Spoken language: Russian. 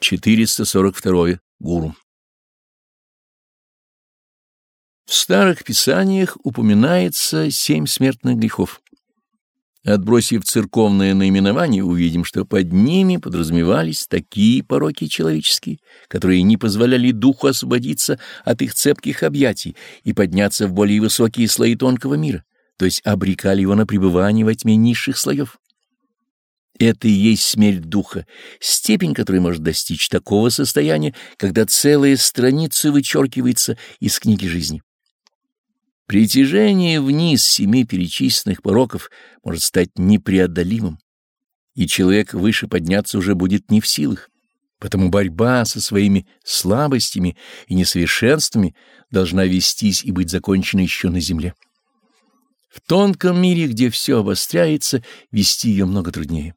442. Гуру. В старых писаниях упоминается семь смертных грехов. Отбросив церковное наименование, увидим, что под ними подразумевались такие пороки человеческие, которые не позволяли духу освободиться от их цепких объятий и подняться в более высокие слои тонкого мира, то есть обрекали его на пребывание во тьме низших слоев. Это и есть смерть духа, степень которой может достичь такого состояния, когда целая страница вычеркивается из книги жизни. Притяжение вниз семи перечисленных пороков может стать непреодолимым, и человек выше подняться уже будет не в силах. Потому борьба со своими слабостями и несовершенствами должна вестись и быть закончена еще на земле. В тонком мире, где все обостряется, вести ее много труднее.